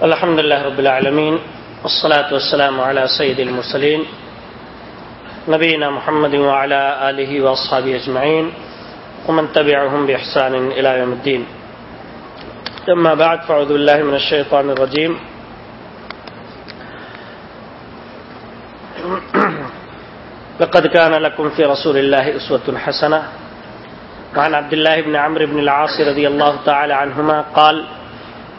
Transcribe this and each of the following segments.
الحمد لله رب العالمين، والصلاة والسلام على سيد المرسلين، نبينا محمد وعلى آله وأصحابه أجمعين، ومن تبعهم بإحسان إلى يوم الدين. أما بعد، فأعوذ بالله من الشيطان الرجيم. لقد كان لكم في رسول الله أسوة حسنة. وعن عبد الله بن عمرو بن العاص رضي الله تعالى عنهما قال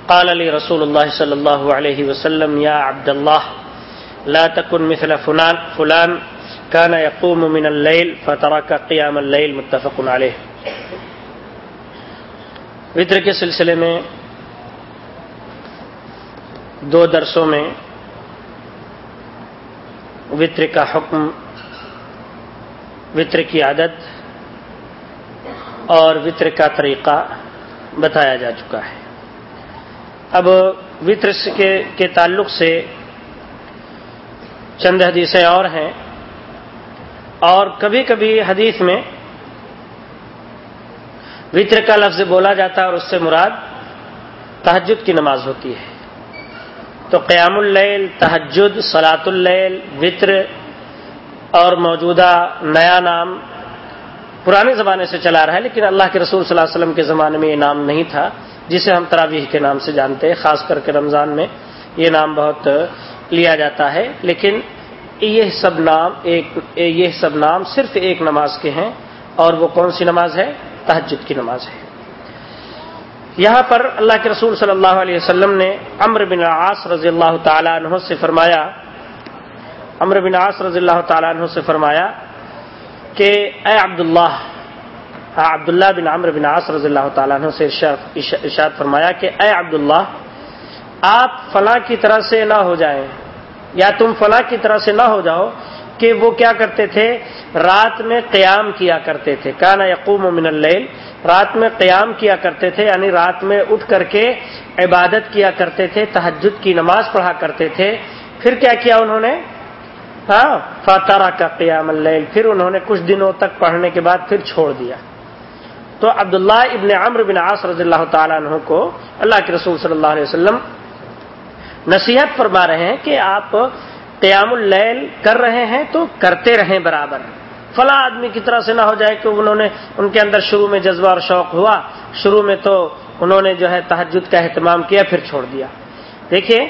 قال لي رسول الله صلى الله عليه وسلم، يا عبد الله، لا تكن مثل فلان فلان كان يقوم من الليل فترك قيام الليل. متفق عليه. وطر کے سلسلے میں، دو درسوں میں وطر کا حکم، وطر کی عادت اور وطر کا طریقہ بتایا جا چکا ہے۔ اب وطر کے کے تعلق سے چند حدیثیں اور ہیں اور کبھی کبھی حدیث میں وطر کا لفظ بولا جاتا ہے اور اس سے مراد تحجد کی نماز ہوتی ہے۔ تو قیام اللیل تحجد سلاۃ اللیل، وطر اور موجودہ نیا نام پرانے زمانے سے چلا رہا ہے، لیکن اللہ کے رسول صلی اللہ علیہ وسلم کے زمانے میں یہ نام نہیں تھا۔ جسے ہم تراویح کے نام سے جانتے ہیں، خاص کر کے رمضان میں یہ نام بہت لیا جاتا ہے۔ لیکن یہ سب نام ایک، یہ سب نام صرف ایک نماز کے ہیں اور وہ کون سی نماز ہے؟ تحجد کی نماز ہے۔ یہاں پر اللہ کے رسول صلی اللہ علیہ وسلم نے امر بن عاص رضی اللہ تعالیٰ عنہ سے فرمایا امر بن عاص رضی اللہ تعالیٰ عنہ سے فرمایا کہ اے عبداللہ عبداللہ بن عمر بن عاص رضی اللہ تعالیٰ عنہ سے ارشاد فرمایا کہ اے عبداللہ، آپ فلاں کی طرح سے نہ ہو جائیں۔ یا تم فلاں کی طرح سے نہ ہو جاؤ کہ وہ کیا کرتے تھے؟ رات میں قیام کیا کرتے تھے۔ کانا یقوم من اللیل، رات میں قیام کیا کرتے تھے یعنی رات میں اٹھ کر کے عبادت کیا کرتے تھے تحجد کی نماز پڑھا کرتے تھے۔ پھر کیا کیا انہوں نے؟ ہاں فاتارہ کا قیام اللیل۔ پھر انہوں نے کچھ دنوں تک پڑھنے کے بعد پھر چھوڑ دیا۔ تو عبداللہ ابن عمر بن عاص رضی اللہ تعالیٰ عنہ کو اللہ کے رسول صلی اللہ علیہ وسلم نصیحت فرما رہے ہیں کہ آپ قیام اللیل کر رہے ہیں تو کرتے رہیں برابر۔ فلاں آدمی کی طرح سے نہ ہو جائے کہ انہوں نے ان کے اندر شروع میں جذبہ اور شوق ہوا، شروع میں تو انہوں نے جو ہے تحجد کا اہتمام کیا، پھر چھوڑ دیا۔ دیکھیے،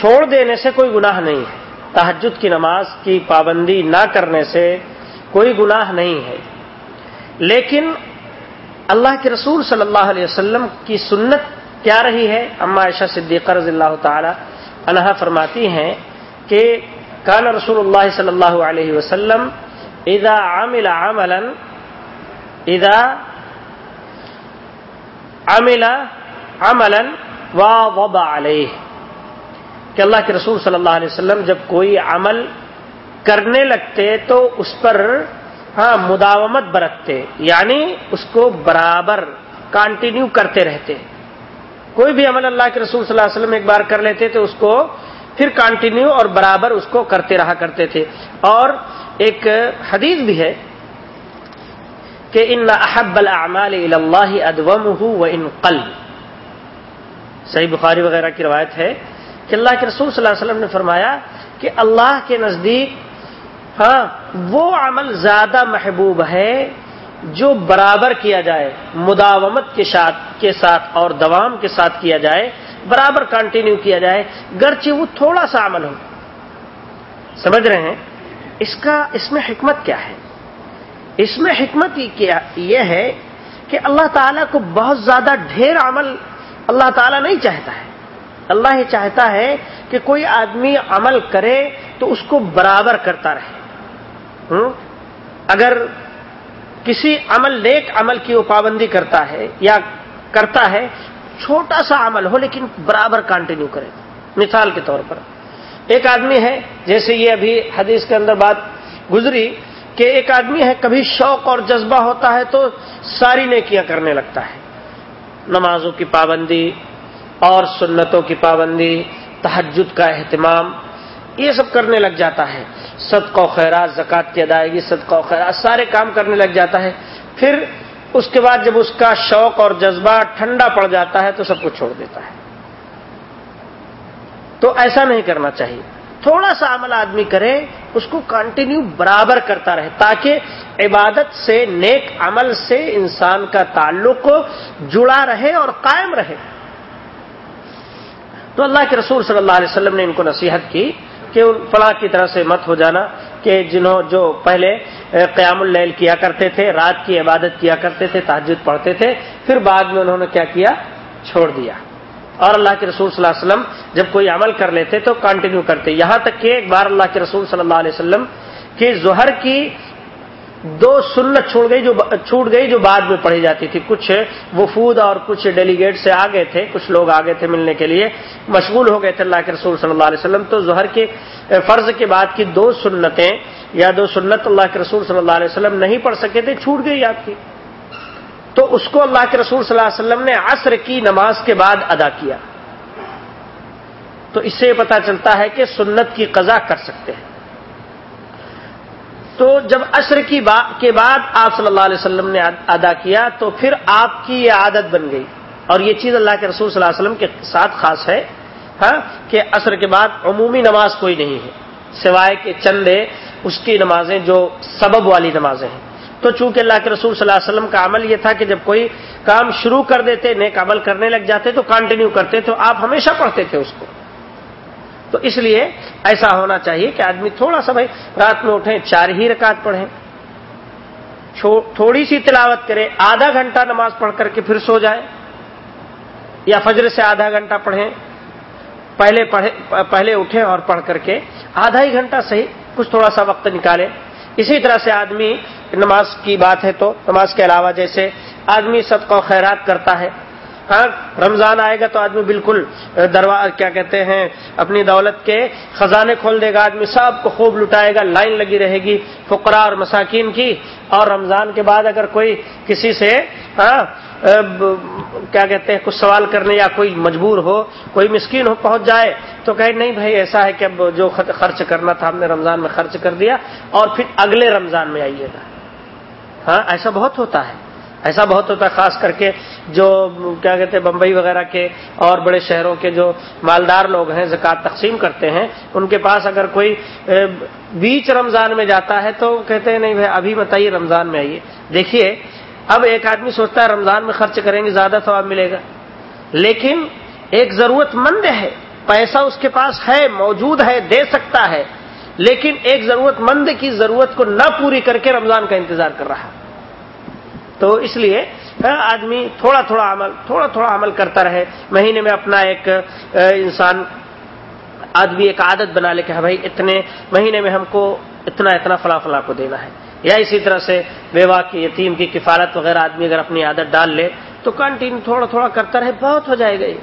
چھوڑ دینے سے کوئی گناہ نہیں ہے۔ تحجد کی نماز کی پابندی نہ کرنے سے کوئی گناہ نہیں ہے۔ لیکن اللہ کے رسول صلی اللہ علیہ وسلم کی سنت کیا رہی ہے؟ اما عائشہ صدیقہ رضی اللہ تعالی عنہا فرماتی ہیں کہ کان رسول اللہ صلی اللہ علیہ وسلم اذا عمل عملا، اذا عمل عملا وضع علیہ۔ کہ اللہ کے رسول صلی اللہ علیہ وسلم جب کوئی عمل کرنے لگتے تو اس پر ہاں مداومت برتتے یعنی اس کو برابر کانٹینیو کرتے رہتے۔ کوئی بھی عمل اللہ کے رسول صلی اللہ علیہ وسلم ایک بار کر لیتے تو اس کو پھر کنٹینیو اور برابر اس کو کرتے رہا کرتے تھے۔ اور ایک حدیث بھی ہے کہ ان احب الاعمال اللہ ادوم و ان قل۔ صحیح بخاری وغیرہ کی روایت ہے کہ اللہ کے رسول صلی اللہ علیہ وسلم نے فرمایا کہ اللہ کے نزدیک ہاں وہ عمل زیادہ محبوب ہے جو برابر کیا جائے، مداومت کے ساتھ کے ساتھ اور دوام کے ساتھ کیا جائے، برابر کنٹینیو کیا جائے، گرچہ وہ تھوڑا سا عمل ہو۔ سمجھ رہے ہیں؟ اس کا، اس میں حکمت کیا ہے؟ اس میں حکمت یہ ہے کہ اللہ تعالیٰ کو بہت زیادہ ڈھیر عمل اللہ تعالیٰ نہیں چاہتا ہے۔ اللہ یہ چاہتا ہے کہ کوئی آدمی عمل کرے تو اس کو برابر کرتا رہے۔ اگر کسی عمل نیک عمل کی وہ پابندی کرتا ہے یا کرتا ہے، چھوٹا سا عمل ہو لیکن برابر کنٹینیو کرے۔ مثال کے طور پر، ایک آدمی ہے، جیسے یہ ابھی حدیث کے اندر بات گزری کہ ایک آدمی ہے، کبھی شوق اور جذبہ ہوتا ہے تو ساری نیکیاں کرنے لگتا ہے۔ نمازوں کی پابندی، اور سنتوں کی پابندی تحجد کا اہتمام، یہ سب کرنے لگ جاتا ہے۔ صدقہ و خیرات، زکوٰۃ کی ادائیگی، صدقہ و خیرات، سارے کام کرنے لگ جاتا ہے۔ پھر اس کے بعد جب اس کا شوق اور جذبہ ٹھنڈا پڑ جاتا ہے تو سب کچھ چھوڑ دیتا ہے۔ تو ایسا نہیں کرنا چاہیے۔ تھوڑا سا عمل آدمی کرے، اس کو کنٹینیو برابر کرتا رہے، تاکہ عبادت سے، نیک عمل سے انسان کا تعلق جڑا رہے اور قائم رہے۔ تو اللہ کے رسول صلی اللہ علیہ وسلم نے ان کو نصیحت کی۔ کہ فلاں کی طرح سے مت ہو جانا کہ جنہوں جو پہلے قیام اللیل کیا کرتے تھے، رات کی عبادت کیا کرتے تھے تحجد پڑھتے تھے، پھر بعد میں انہوں نے کیا کیا؟ چھوڑ دیا۔ اور اللہ کے رسول صلی اللہ علیہ وسلم جب کوئی عمل کر لیتے تو کنٹینیو کرتے۔ یہاں تک کہ ایک بار اللہ کے رسول صلی اللہ علیہ وسلم کی ظہر کی دو سنت چھوڑ گئی جو چھوٹ گئی جو بعد میں پڑھی جاتی تھی۔ کچھ وفود اور کچھ ڈیلیگیٹ سے آگے تھے، کچھ لوگ آگے تھے ملنے کے لیے، مشغول ہو گئے تھے اللہ کے رسول صلی اللہ علیہ وسلم۔ تو ظہر کے فرض کے بعد کی دو سنتیں یا دو سنت اللہ کے رسول صلی اللہ علیہ وسلم نہیں پڑھ سکے تھے، چھوٹ گئی آپ کی۔ تو اس کو اللہ کے رسول صلی اللہ علیہ وسلم نے عصر کی نماز کے بعد ادا کیا۔ تو اس سے یہ پتا چلتا ہے کہ سنت کی قضا کر سکتے ہیں۔ تو جب عصر کی با کے بعد آپ صلی اللہ علیہ وسلم نے ادا کیا تو پھر آپ کی یہ عادت بن گئی۔ اور یہ چیز اللہ کے رسول صلی اللہ علیہ وسلم کے ساتھ خاص ہے ہاں کہ عصر کے بعد عمومی نماز کوئی نہیں ہے۔ سوائے کے چندے اس کی نمازیں جو سبب والی نمازیں ہیں۔ تو چونکہ اللہ کے رسول صلی اللہ علیہ وسلم کا عمل یہ تھا کہ جب کوئی کام شروع کر دیتے، نیک عمل کرنے لگ جاتے تو کنٹینیو کرتے تو آپ ہمیشہ پڑھتے تھے اس کو۔ تو اس لیے ایسا ہونا چاہیے کہ آدمی تھوڑا سا بھائی رات میں اٹھیں، چار ہی رکعت پڑھیں۔ تھوڑی سی تلاوت کرے، آدھا گھنٹہ نماز پڑھ کر کے پھر سو جائے۔ یا فجر سے آدھا گھنٹہ پڑھیں، پہلے پڑھے، پہلے اٹھیں اور پڑھ کر کے آدھا ہی گھنٹہ صحیح کچھ تھوڑا سا وقت نکالے اسی طرح سے آدمی نماز کی بات ہے تو نماز کے علاوہ جیسے آدمی سب کو خیرات کرتا ہے ہاں رمضان آئے گا تو آدمی بالکل دروا، کیا کہتے ہیں، اپنی دولت کے خزانے کھول دے گا، آدمی سب کو خوب لٹائے گا، لائن لگی رہے گی فقرا اور مساکین کی۔ اور رمضان کے بعد اگر کوئی کسی سے ہاں کیا کہتے ہیں، کچھ سوال کرنے یا کوئی مجبور ہو، کوئی مسکین ہو، پہنچ جائے تو کہے، نہیں بھائی، ایسا ہے کہ اب جو خرچ کرنا تھا، ہم نے رمضان میں خرچ کر دیا اور پھر اگلے رمضان میں آئیے گا۔ ہاں ایسا بہت ہوتا ہے۔ ایسا بہت ہوتا ہے، خاص کر کے جو کیا کہتے ہیں، بمبئی وغیرہ کے اور بڑے شہروں کے جو مالدار لوگ ہیں، زکوٰۃ تقسیم کرتے ہیں، ان کے پاس اگر کوئی بیچ رمضان میں جاتا ہے تو کہتے ہیں، نہیں بھائی، ابھی بتائیے رمضان میں آئیے۔ دیکھیے، اب ایک آدمی سوچتا ہے رمضان میں خرچ کریں گے، زیادہ ثواب ملے گا۔ لیکن ایک ضرورت مند ہے، پیسہ اس کے پاس ہے، موجود ہے، دے سکتا ہے، لیکن ایک ضرورت مند کی ضرورت کو نہ پوری کر کے رمضان کا انتظار کر رہا تو اس لیے آدمی تھوڑا تھوڑا عمل، تھوڑا تھوڑا عمل کرتا رہے۔ مہینے میں اپنا ایک انسان، آدمی ایک عادت بنا لے کہ ہاں بھائی، اتنے مہینے میں ہم کو اتنا اتنا فلاں فلاں کو دینا ہے۔ یا اسی طرح سے بیوہ کی، یتیم کی کفالت وغیرہ، آدمی اگر اپنی عادت ڈال لے تو کنٹینیو تھوڑا تھوڑا کرتا رہے، بہت ہو جائے گا یہ۔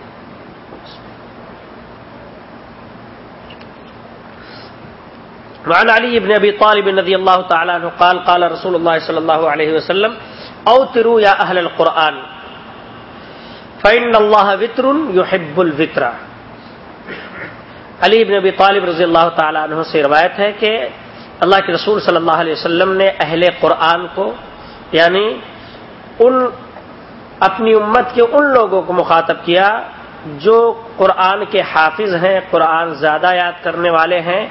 وعن علي بن ابي طالب رضي الله تعالى عنه قال قال رسول الله صلى الله عليه وسلم اوتروا يا اهل القران فان الله وتر يحب الوتر. علی ابن ابی طالب رضی اللہ تعالی عنہ سے روایت ہے کہ اللہ کے رسول صلی اللہ علیہ وسلم نے اہل قرآن کو یعنی ان، اپنی امت کے ان لوگوں کو مخاطب کیا جو قرآن کے حافظ ہیں، قرآن زیادہ یاد کرنے والے ہیں۔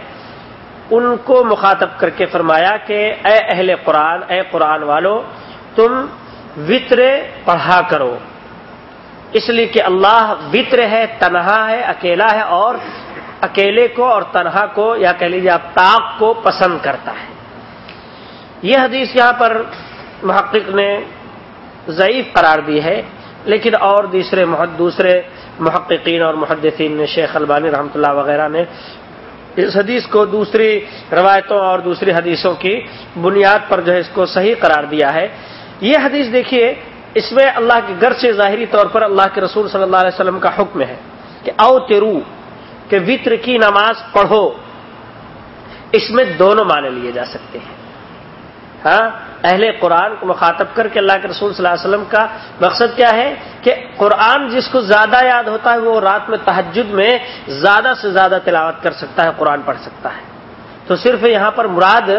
ان کو مخاطب کر کے فرمایا کہ اے اہل قرآن، اے قرآن والو تم وطر پڑھا کرو۔ اس لیے کہ اللہ وطر ہے، تنہا ہے، اکیلا ہے اور اکیلے کو اور تنہا کو یا کہہ لیجیے آپ تاق کو پسند کرتا ہے۔ یہ حدیث یہاں پر محقق نے ضعیف قرار دی ہے، لیکن اور دوسرے دوسرے محققین اور محدثین نے، شیخ البانی رحمۃ اللہ وغیرہ نے اس حدیث کو دوسری روایتوں اور دوسری حدیثوں کی بنیاد پر جو ہے اس کو صحیح قرار دیا ہے۔ یہ حدیث دیکھیے، اس میں اللہ کے گھر سے ظاہری طور پر اللہ کے رسول صلی اللہ علیہ وسلم کا حکم ہے کہ او تیرو، کہ وطر کی نماز پڑھو۔ اس میں دونوں معنی لیے جا سکتے ہیں۔ ہاں اہل قرآن کو مخاطب کر کے اللہ کے رسول صلی اللہ علیہ وسلم کا مقصد کیا ہے؟ کہ قرآن جس کو زیادہ یاد ہوتا ہے، وہ رات میں تحجد میں زیادہ سے زیادہ تلاوت کر سکتا ہے، قرآن پڑھ سکتا ہے۔ تو صرف یہاں پر مراد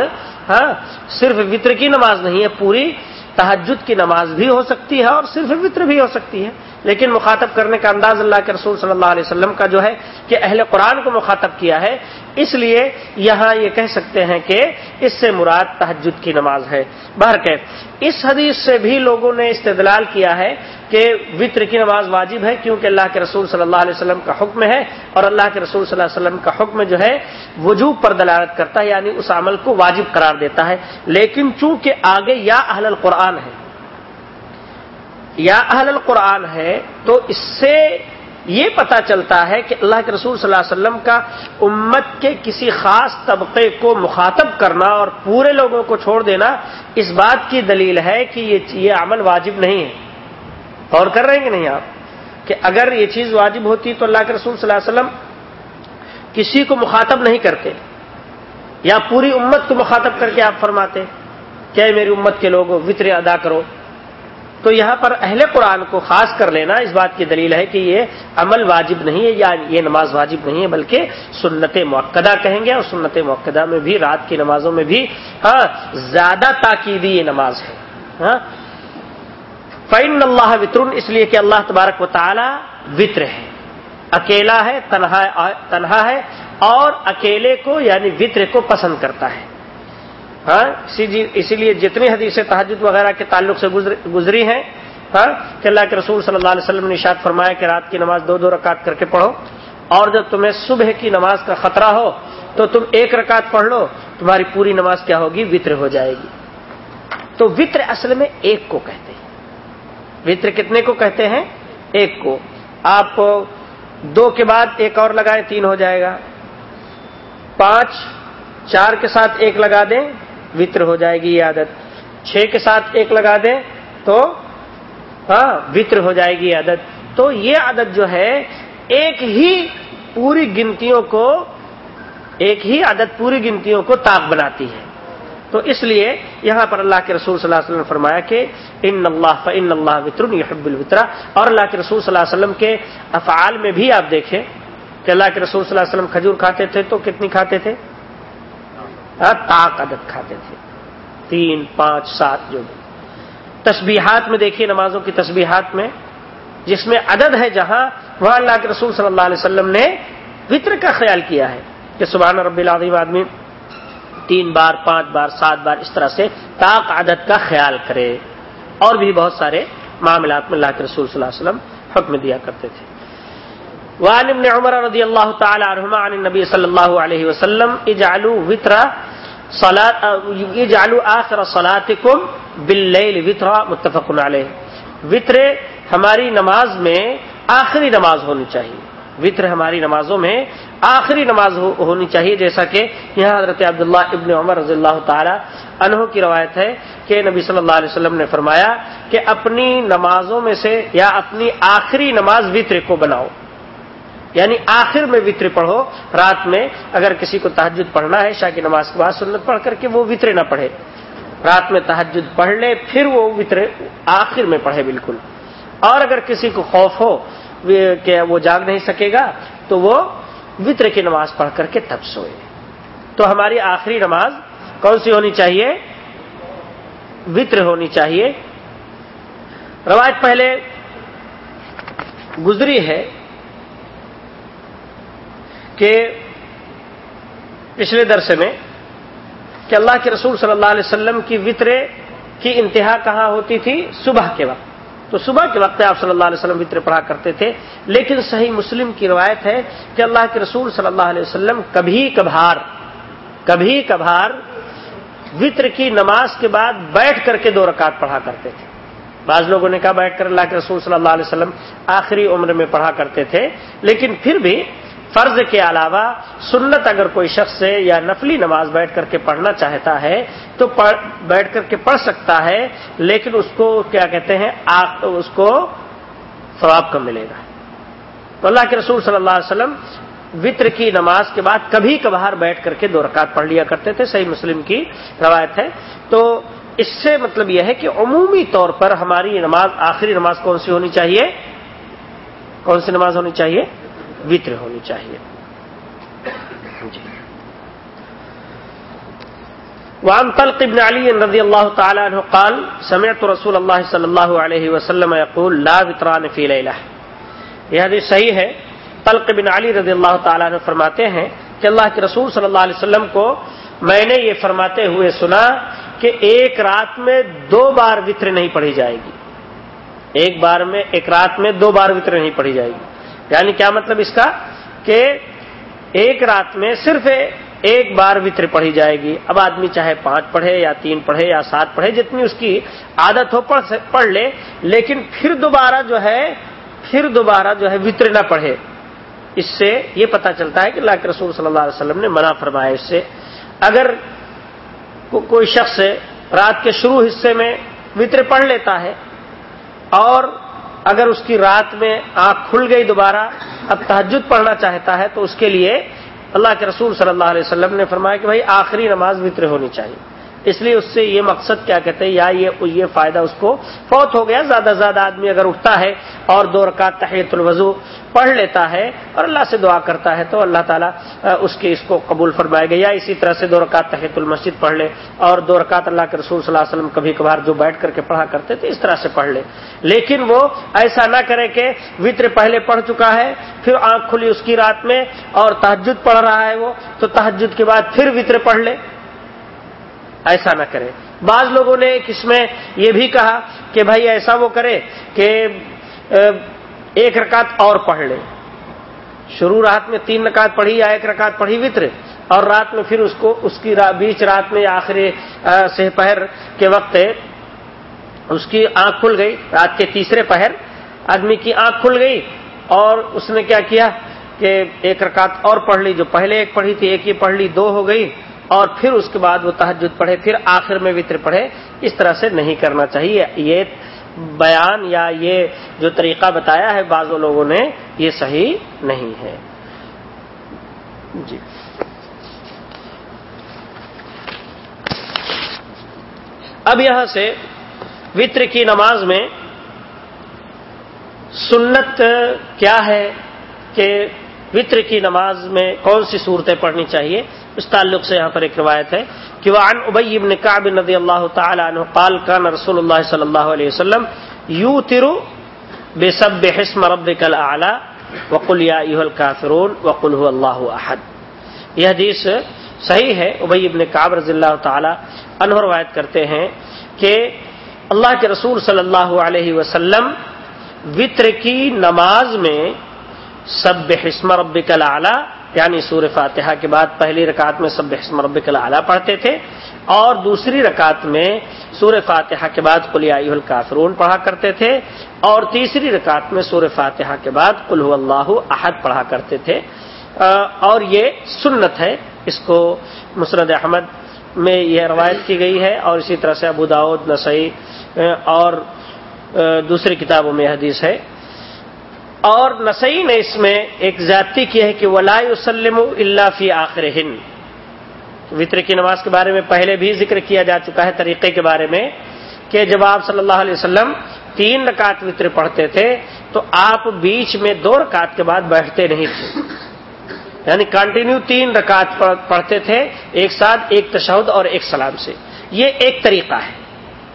ہاں صرف وطر کی نماز نہیں ہے، پوری تحجد کی نماز بھی ہو سکتی ہے اور صرف وطر بھی ہو سکتی ہے۔ لیکن مخاطب کرنے کا انداز اللہ کے رسول صلی اللہ علیہ وسلم کا جو ہے کہ اہل قرآن کو مخاطب کیا ہے، اس لیے یہاں یہ کہہ سکتے ہیں کہ اس سے مراد تحجد کی نماز ہے۔ بہر اس حدیث سے بھی لوگوں نے استدلال کیا ہے کہ وطر کی نماز واجب ہے کیونکہ اللہ کے رسول صلی اللہ علیہ وسلم کا حکم ہے اور اللہ کے رسول صلی اللہ علیہ وسلم کا حکم جو ہے وجوب پر دلالت کرتا ہے یعنی اس عمل کو واجب قرار دیتا ہے۔ لیکن چونکہ آگے یا اہل القرآن ہے یا اہل القرآن ہے، تو اس سے یہ پتا چلتا ہے کہ اللہ کے رسول صلی اللہ علیہ وسلم کا امت کے کسی خاص طبقے کو مخاطب کرنا اور پورے لوگوں کو چھوڑ دینا اس بات کی دلیل ہے کہ یہ عمل واجب نہیں ہے۔ اور کر رہے ہیں کہ نہیں آپ؟ کہ اگر یہ چیز واجب ہوتی تو اللہ کے رسول صلی اللہ علیہ وسلم کسی کو مخاطب نہیں کرتے۔ یا پوری امت کو مخاطب کر کے آپ فرماتے، کیا میری امت کے لوگ وطر ادا کرو؟ تو یہاں پر اہل قرآن کو خاص کر لینا اس بات کی دلیل ہے کہ یہ عمل واجب نہیں ہے یا یہ نماز واجب نہیں ہے، بلکہ سنت موقع کہیں گے اور سنت موقع میں بھی، رات کی نمازوں میں بھی ہاں زیادہ تاکیدی یہ نماز ہے ہاں۔ فعن اللہ وطر اس لیے کہ اللہ تبارک و تعالی وطر ہے۔ اکیلا ہے، تنہا تنہا ہے، اور اکیلے کو یعنی وطر کو پسند کرتا ہے۔ ہاں؟ جی- اسی لیے جتنی حدیثیں تحجد وغیرہ کے تعلق سے گزری ہیں ہاں؟ کہ اللہ کے رسول صلی اللہ علیہ وسلم نے اشاد فرمایا کہ رات کی نماز دو دو رکعت کر کے پڑھو، اور جب تمہیں صبح کی نماز کا خطرہ ہو، تو تم ایک رکعت پڑھ لو، تمہاری پوری نماز کیا ہوگی؟ وطر ہو جائے گی۔ تو وطر اصل میں ایک کو کہتے ہیں۔ وطر کتنے کو کہتے ہیں؟ ایک کو۔ آپ دو کے بعد ایک اور لگائیں، تین ہو جائے گا۔ پانچ، چار کے ساتھ ایک لگا دیں وطر ہو جائے گی یہ عادت۔ چھ کے ساتھ ایک لگا دیں تو ہاں وطر ہو جائے گی عادت۔ تو یہ عادت جو ہے، ایک ہی پوری گنتیوں کو، ایک ہی عادت پوری گنتیوں کو تاک بناتی ہے۔ تو اس لیے یہاں پر اللہ کے رسول صلی اللہ علیہ وسلم نے فرمایا کہ، ان اللہ ان اللہ وطر یحب الوطرا اور اللہ کے رسول صلی اللہ علیہ وسلم کے افعال میں بھی آپ دیکھیں کہ اللہ کے رسول صلی اللہ علیہ وسلم کھجور کھاتے تھے تو کتنی کھاتے تھے؟ ہاں، تاک عدد کھاتے تھے۔ تین، پانچ، سات جو بھی۔ تسبیحات میں دیکھیے نمازوں کی تسبیحات میں، جس میں عدد ہے جہاں، وہاں اللہ کے رسول صلی اللہ علیہ وسلم نے وطر کا خیال کیا ہے کہ سبحان رب العظیم آدمی تین بار، پانچ بار، سات بار اس طرح سے تاک عدد کا خیال کرے۔ اور بھی بہت سارے معاملات میں اللہ کے رسول صلی اللہ علیہ وسلم حکم دیا کرتے تھے۔ وعن ابن عمر رضی اللہ تعالی عنہما عن النبی صلی اللہ علیہ وسلم، اجعلوا وطرا اجعلوا آخر صلاتکم باللیل وطرا متفق علیہ۔ وطر ہماری نماز میں آخری نماز ہونی چاہیے۔ وطر ہماری نمازوں میں آخری نماز ہونی چاہیے، جیسا کہ یہاں حضرت عبداللہ ابن عمر رضی اللہ تعالی انہوں کی روایت ہے کہ نبی صلی اللہ علیہ وسلم نے فرمایا کہ اپنی نمازوں میں سے یا اپنی آخری نماز وطر کو بناؤ۔ یعنی آخر میں وطر پڑھو، رات میں اگر کسی کو تحجد پڑھنا ہے شاہ کی نماز کے بعد سنت پڑھ کر کے وہ وطر نہ پڑھے۔ رات میں تحجد پڑھ لے، پھر وہ وطر آخر میں پڑھے بالکل۔ اور اگر کسی کو خوف ہو کہ وہ جاگ نہیں سکے گا، تو وہ وطر کی نماز پڑھ کر کے تب سوئے۔ تو ہماری آخری نماز کون سی ہونی چاہیے؟ وطر ہونی چاہیے۔ روایت پہلے گزری ہے کہ پچھلے درسے میں کہ اللہ کے رسول صلی اللہ علیہ وسلم کی وطرے کی انتہا کہاں ہوتی تھی؟ صبح کے وقت۔ تو صبح کے وقت آپ صلی اللہ علیہ وسلم وطر پڑھا کرتے تھے۔ لیکن صحیح مسلم کی روایت ہے کہ اللہ کے رسول صلی اللہ علیہ وسلم کبھی کبھار کبھی کبھار وطر کی نماز کے بعد بیٹھ کر کے دو رکعت پڑھا کرتے تھے۔ بعض لوگوں نے کہا بیٹھ کر اللہ کے رسول صلی اللہ علیہ وسلم آخری عمر میں پڑھا کرتے تھے، لیکن پھر بھی فرض کے علاوہ سنت اگر کوئی شخص یا نفلی نماز بیٹھ کر کے پڑھنا چاہتا ہے، تو بیٹھ کر کے پڑھ سکتا ہے، لیکن اس کو کیا کہتے ہیں اس کو ثواب کم ملے گا۔ تو اللہ کے رسول صلی اللہ علیہ وسلم وطر کی نماز کے بعد کبھی کبھار بیٹھ کر کے دو رکعت پڑھ لیا کرتے تھے۔ صحیح مسلم کی روایت ہے۔ تو اس سے مطلب یہ ہے کہ عمومی طور پر ہماری نماز آخری نماز کون سی ہونی چاہیے؟ کون سی نماز ہونی چاہیے؟ وطر ہونی چاہیے۔ جی۔ وعن طلق ابن علي رضي الله تعالى عنه قال، سمعت رسول الله صلى الله عليه وسلم يقول لا وطران في ليلة یہ حدیث صحیح ہے۔ طلق بن علی رضی اللہ تعالیٰ عنہ فرماتے ہیں کہ اللہ کے رسول صلی اللہ علیہ وسلم کو میں نے یہ فرماتے ہوئے سنا کہ ایک رات میں دو بار وطر نہیں پڑھی جائے گی۔ ایک بار میں، ایک رات میں دو بار وطر نہیں پڑھی جائے گی۔ یعنی کیا مطلب اس کا کہ ایک رات میں صرف ایک بار وطر پڑھی جائے گی۔ اب آدمی چاہے پانچ پڑھے یا تین پڑھے یا سات پڑھے، جتنی اس کی عادت ہو پڑھ لے، لیکن پھر دوبارہ جو ہے پھر دوبارہ جو ہے وطر نہ پڑھے۔ اس سے یہ پتا چلتا ہے کہ اللہ کے رسول صلی اللہ علیہ وسلم نے منع فرمایا اس سے۔ اگر کوئی شخص رات کے شروع حصے میں وطر پڑھ لیتا ہے اور اگر اس کی رات میں آنکھ کھل گئی دوبارہ، اب تحجد پڑھنا چاہتا ہے، تو اس کے لیے اللہ کے رسول صلی اللہ علیہ وسلم نے فرمایا کہ بھائی آخری نماز وطر ہونی چاہیے۔ اس لیے اس سے یہ مقصد کیا کہتے ہیں، یا یہ یہ فائدہ اس کو فوت ہو گیا۔ زیادہ زیادہ آدمی اگر اٹھتا ہے اور دو رکعت تحیت الوضو پڑھ لیتا ہے اور اللہ سے دعا کرتا ہے تو اللہ تعالیٰ اس کے اس کو قبول فرمائے گا۔ یا اسی طرح سے دو رکعت تحیت المسد پڑھ لے اور دو رکعت اللہ کے رسول صلی اللہ علیہ وسلم کبھی کبھار جو بیٹھ کر کے پڑھا کرتے تھے اس طرح سے پڑھ لے۔ لیکن وہ ایسا نہ کرے کہ وطر پہلے پڑھ چکا ہے، پھر آنکھ کھلی اس کی رات میں اور تحجد پڑھ رہا ہے وہ، تو تحجد کے بعد پھر وطر پڑھ لے۔ ایسا نہ کرے۔ بعض لوگوں نے اس میں یہ بھی کہا کہ بھائی ایسا وہ کرے کہ ایک رکعت اور پڑھ لے۔ شروع رات میں تین رکعت پڑھی یا ایک رکعت پڑھی وطر، اور رات میں پھر اس کو، اس کی بیچ رات میں آخری سہ پہر کے وقت اس کی آنکھ کھل گئی، رات کے تیسرے پہر آدمی کی آنکھ کھل گئی، اور اس نے کیا کیا کہ ایک رکعت اور پڑھ لی۔ جو پہلے ایک پڑھی تھی، ایک ہی پڑھ لی، دو ہو گئی۔ اور پھر اس کے بعد وہ تحجد پڑھے، پھر آخر میں وطر پڑھے۔ اس طرح سے نہیں کرنا چاہیے۔ یہ بیان یا یہ جو طریقہ بتایا ہے بعض لوگوں نے، یہ صحیح نہیں ہے۔ جی۔ اب یہاں سے وطر کی نماز میں سنت کیا ہے کہ وطر کی نماز میں کون سی صورتیں پڑھنی چاہیے؟ اس تعلق سے یہاں پر ایک روایت ہے کہ وہ عن ابئی ابن کعب رضی اللہ تعالی عنہ قال کان رسول اللہ صلی اللہ علیہ وسلم یو ترو بے سب بے حسم رب کل اعلی وقل یا الکافرون وقل هو اللہ احد۔ یہ حدیث صحیح ہے ابئی ابن کعب رضی اللہ تعالی عنہ روایت کرتے ہیں کہ اللہ کے رسول صلی اللہ علیہ وسلم وطر کی نماز میں سب حسم رب کل یعنی سور فاتحہ کے بعد پہلی رکعت میں سب حسم رب کل اعلیٰ پڑھتے تھے، اور دوسری رکعت میں سور فاتحہ کے بعد کلیائی الکافرون پڑھا کرتے تھے، اور تیسری رکعت میں سور فاتحہ کے بعد کل اللہ احد پڑھا کرتے تھے۔ اور یہ سنت ہے، اس کو مسرد احمد میں یہ روایت کی گئی ہے، اور اسی طرح سے ابو داود نسائی اور دوسری کتابوں میں حدیث ہے۔ اور نسئی نے اس میں ایک زیادتی کی ہے کہ ولا وسلم اللہ فی آخر ہند وطر کی نماز کے بارے میں پہلے بھی ذکر کیا جا چکا ہے طریقے کے بارے میں کہ جب آپ صلی اللہ علیہ وسلم تین رکعت وطر پڑھتے تھے تو آپ بیچ میں دو رکعت کے بعد بیٹھتے نہیں تھے۔ یعنی کنٹینیو تین رکعت پڑھتے تھے، ایک ساتھ، ایک تشہد اور ایک سلام سے۔ یہ ایک طریقہ ہے۔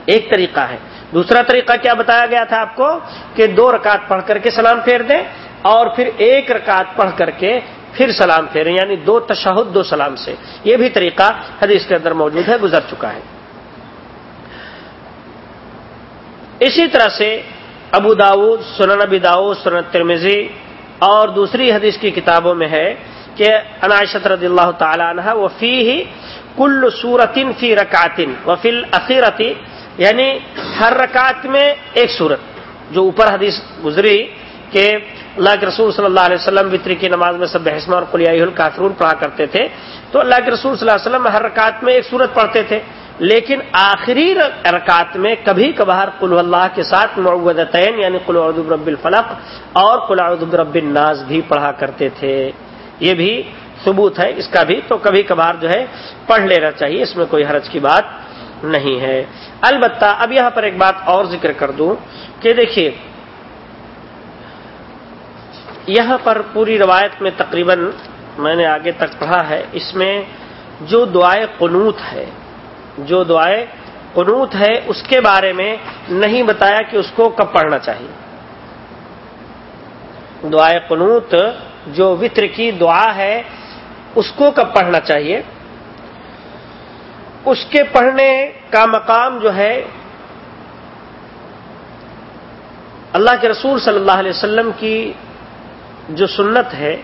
ایک طریقہ ہے۔ دوسرا طریقہ کیا بتایا گیا تھا آپ کو کہ دو رکعت پڑھ کر کے سلام پھیر دیں اور پھر ایک رکعت پڑھ کر کے پھر سلام پھیریں یعنی دو تشہد، دو سلام سے۔ یہ بھی طریقہ حدیث کے اندر موجود ہے، گزر چکا ہے۔ اسی طرح سے ابو داود سنن ابی داود سنن ترمیزی اور دوسری حدیث کی کتابوں میں ہے کہ عناشت رضی اللہ تعالی عنہ وفی ہی کل سورتن فی رکاتن وفیل عقیرتی یعنی ہر رکعت میں ایک صورت جو اوپر حدیث گزری کہ اللہ کے رسول صلی اللہ علیہ وسلم وطری کی نماز میں سب بحسمہ اور قلیائی الکافرون پڑھا کرتے تھے، تو اللہ کے رسول صلی اللہ علیہ وسلم ہر رکعت میں ایک صورت پڑھتے تھے۔ لیکن آخری رکعت میں کبھی کبھار قل اللہ کے ساتھ معودتین یعنی قل اعوذ رب الفلق اور قل اعوذ رب الناس بھی پڑھا کرتے تھے۔ یہ بھی ثبوت ہے، اس کا بھی تو کبھی کبھار جو ہے پڑھ لینا چاہیے، اس میں کوئی حرج کی بات نہیں ہے۔ البتہ اب یہاں پر ایک بات اور ذکر کر دوں کہ دیکھیے، یہاں پر پوری روایت میں تقریباً میں نے آگے تک پڑھا ہے، اس میں جو دعائے قنوت ہے، جو دعائیں قنوت ہے، اس کے بارے میں نہیں بتایا کہ اس کو کب پڑھنا چاہیے۔ دعائے قنوت، جو وطر کی دعا ہے، اس کو کب پڑھنا چاہیے؟ اس کے پڑھنے کا مقام جو ہے اللہ کے رسول صلی اللہ علیہ وسلم کی جو سنت ہے،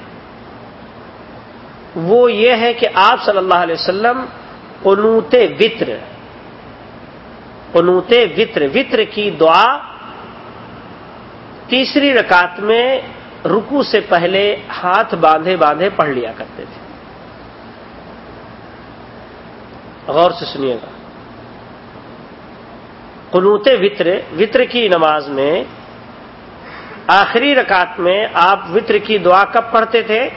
وہ یہ ہے کہ آپ صلی اللہ علیہ وسلم قنوت وطر قنوت وطر وطر کی دعا تیسری رکعت میں رکو سے پہلے ہاتھ باندھے باندھے پڑھ لیا کرتے تھے۔ غور سے سنیے گا۔ قنوت وطر وطر کی نماز میں آخری رکعت میں آپ وطر کی دعا کب پڑھتے تھے؟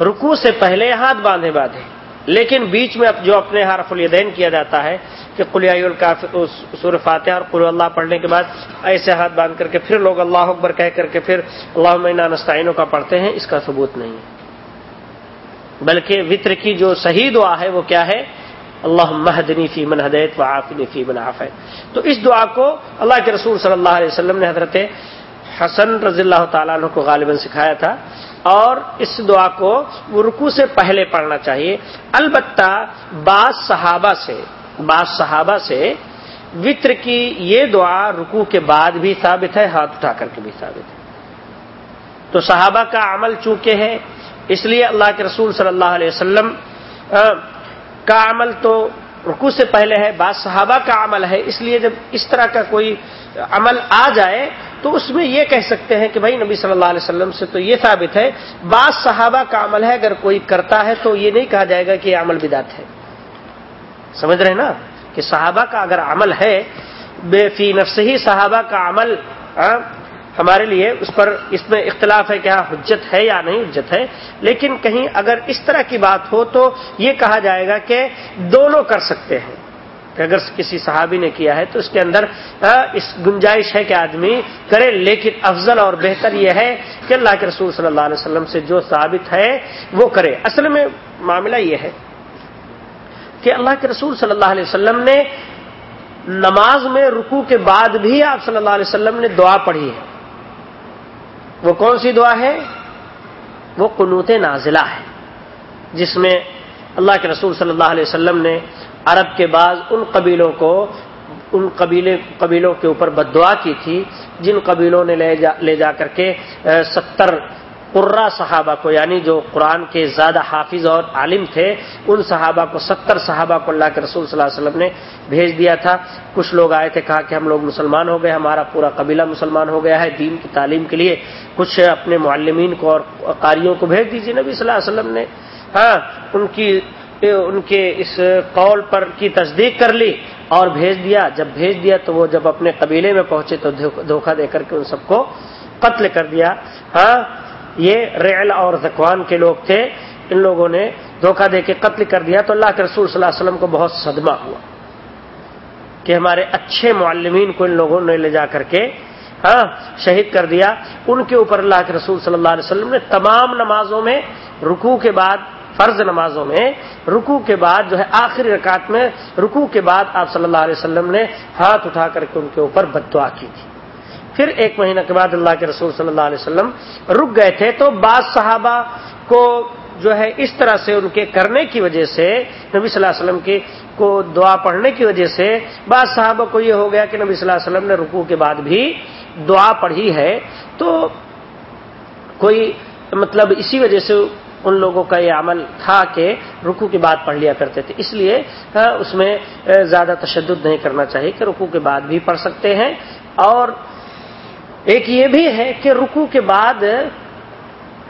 رکو سے پہلے ہاتھ باندھے باندھے۔ لیکن بیچ میں جو اپنے حرف الیدین کیا جاتا ہے کہ قلیائی الکاف سور فاتح اور قل اللہ پڑھنے کے بعد ایسے ہاتھ باندھ کر کے پھر لوگ اللہ اکبر کہہ کر کے پھر اللہ مینا نستعینوں کا پڑھتے ہیں، اس کا ثبوت نہیں ہے۔ بلکہ وطر کی جو صحیح دعا ہے وہ کیا ہے؟ اللہ مہدنی فی من ہدیت و آفنی فی من آفیت تو اس دعا کو اللہ کے رسول صلی اللہ علیہ وسلم نے حضرت حسن رضی اللہ تعالیٰ عنہ کو غالباً سکھایا تھا۔ اور اس دعا کو وہ رکو سے پہلے پڑھنا چاہیے۔ البتہ بعض صحابہ سے، بعض صحابہ سے وطر کی یہ دعا رکو کے بعد بھی ثابت ہے، ہاتھ اٹھا کر کے بھی ثابت ہے۔ تو صحابہ کا عمل چونکہ ہے اس لیے اللہ کے رسول صلی اللہ علیہ وسلم کا عمل تو رکو سے پہلے ہے، بعض صحابہ کا عمل ہے، اس لیے جب اس طرح کا کوئی عمل آ جائے تو اس میں یہ کہہ سکتے ہیں کہ بھائی نبی صلی اللہ علیہ وسلم سے تو یہ ثابت ہے، بعض صحابہ کا عمل ہے، اگر کوئی کرتا ہے تو یہ نہیں کہا جائے گا کہ یہ عمل بدات ہے۔ سمجھ رہے نا؟ کہ صحابہ کا اگر عمل ہے، بے فی نفس ہی صحابہ کا عمل ہمارے لیے اس پر اس میں اختلاف ہے کہ ہاں حجت ہے یا نہیں حجت ہے۔ لیکن کہیں اگر اس طرح کی بات ہو تو یہ کہا جائے گا کہ دونوں کر سکتے ہیں۔ کہ اگر کسی صحابی نے کیا ہے تو اس کے اندر اس گنجائش ہے کہ آدمی کرے، لیکن افضل اور بہتر یہ ہے کہ اللہ کے رسول صلی اللہ علیہ وسلم سے جو ثابت ہے وہ کرے۔ اصل میں معاملہ یہ ہے کہ اللہ کے رسول صلی اللہ علیہ وسلم نے نماز میں رکو کے بعد بھی آپ صلی اللہ علیہ وسلم نے دعا پڑھی ہے۔ وہ کون سی دعا ہے؟ وہ قنوت نازلہ ہے۔ جس میں اللہ کے رسول صلی اللہ علیہ وسلم نے عرب کے بعد ان قبیلوں کو، ان قبیلے، قبیلوں کے اوپر بد دعا کی تھی، جن قبیلوں نے لے جا لے جا کر کے ستر قرا صحابہ کو یعنی جو قرآن کے زیادہ حافظ اور عالم تھے، ان صحابہ کو، ستر صحابہ کو اللہ کے رسول صلی اللہ علیہ وسلم نے بھیج دیا تھا۔ کچھ لوگ آئے تھے، کہا کہ ہم لوگ مسلمان ہو گئے، ہمارا پورا قبیلہ مسلمان ہو گیا ہے، دین کی تعلیم کے لیے کچھ اپنے معلمین کو اور قاریوں کو بھیج دیجیے نبی صلی اللہ علیہ وسلم نے ہاں ان کی، ان کے اس قول پر کی تصدیق کر لی اور بھیج دیا۔ جب بھیج دیا تو وہ جب اپنے قبیلے میں پہنچے تو دھوکہ دے کر کے ان سب کو قتل کر دیا۔ ہاں یہ ریل اور زکوان کے لوگ تھے، ان لوگوں نے دھوکہ دے کے قتل کر دیا تو اللہ کے رسول صلی اللہ علیہ وسلم کو بہت صدمہ ہوا کہ ہمارے اچھے معلمین کو ان لوگوں نے لے جا کر کے ہاں شہید کر دیا۔ ان کے اوپر اللہ کے رسول صلی اللہ علیہ وسلم نے تمام نمازوں میں، رکوع کے بعد، فرض نمازوں میں رکو کے بعد جو ہے آخری رکعت میں رکو کے بعد آپ صلی اللہ علیہ وسلم نے ہاتھ اٹھا کر کے ان کے اوپر بدعا کی تھی۔ پھر ایک مہینہ کے بعد اللہ کے رسول صلی اللہ علیہ وسلم رک گئے تھے تو بعض صحابہ کو جو ہے اس طرح سے ان کے کرنے کی وجہ سے نبی صلی اللہ علیہ وسلم کی کو دعا پڑھنے کی وجہ سے بعض صحابہ کو یہ ہو گیا کہ نبی صلی اللہ علیہ وسلم نے رکوع کے بعد بھی دعا پڑھی ہے تو کوئی مطلب اسی وجہ سے ان لوگوں کا یہ عمل تھا کہ رکو کے بعد پڑھ لیا کرتے تھے اس لیے ہاں، اس میں زیادہ تشدد نہیں کرنا چاہیے کہ رکو کے بعد بھی پڑھ سکتے ہیں اور ایک یہ بھی ہے کہ رکو کے بعد